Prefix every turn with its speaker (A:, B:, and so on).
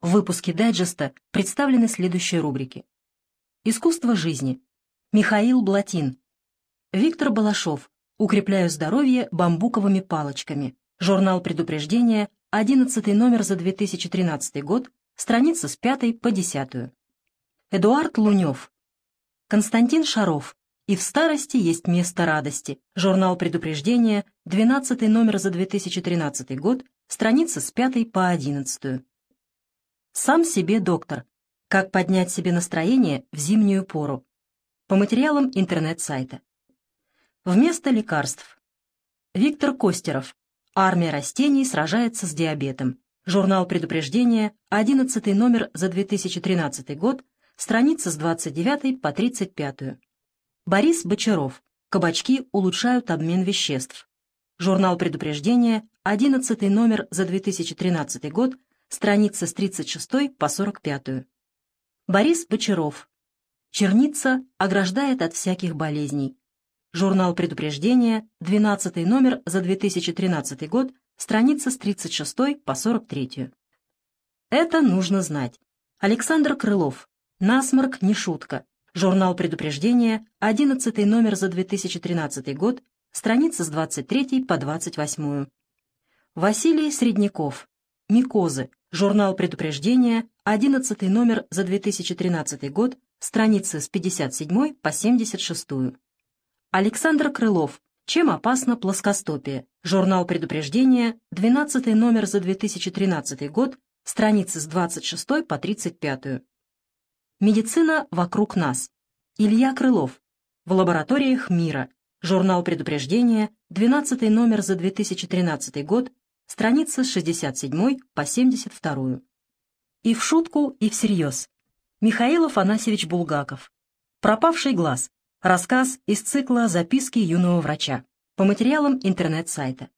A: В выпуске дайджеста представлены следующие рубрики. Искусство жизни. Михаил Блатин. Виктор Балашов. Укрепляю здоровье бамбуковыми палочками. Журнал предупреждения, 11 номер за 2013 год, страница с 5 по 10. Эдуард Лунев. Константин Шаров. И в старости есть место радости. Журнал предупреждения, 12 номер за 2013 год, страница с 5 по 11. Сам себе доктор. Как поднять себе настроение в зимнюю пору. По материалам интернет-сайта. Вместо лекарств. Виктор Костеров. Армия растений сражается с диабетом. Журнал предупреждения, 11 номер за 2013 год, страница с 29 по 35. Борис Бочаров. Кабачки улучшают обмен веществ. Журнал предупреждения, 11 номер за 2013 год, страница с 36 по 45. Борис Бочаров. Черница ограждает от всяких болезней. Журнал предупреждения, 12 номер за 2013 год, страница с 36 по 43. Это нужно знать. Александр Крылов. Насморк не шутка. Журнал предупреждения, 11 номер за 2013 год, страница с 23 по 28. Василий Средняков. Микозы. Журнал предупреждения, 11 номер за 2013 год, страницы с 57 по 76. Александр Крылов. Чем опасно плоскостопие? Журнал предупреждения, 12 номер за 2013 год, страницы с 26 по 35. Медицина вокруг нас. Илья Крылов. В лабораториях мира. Журнал предупреждения, 12 номер за 2013 год, страница с 67 по 72. И в шутку, и всерьез. Михаил Афанасьевич Булгаков. «Пропавший глаз». Рассказ из цикла «Записки юного врача» по материалам интернет-сайта.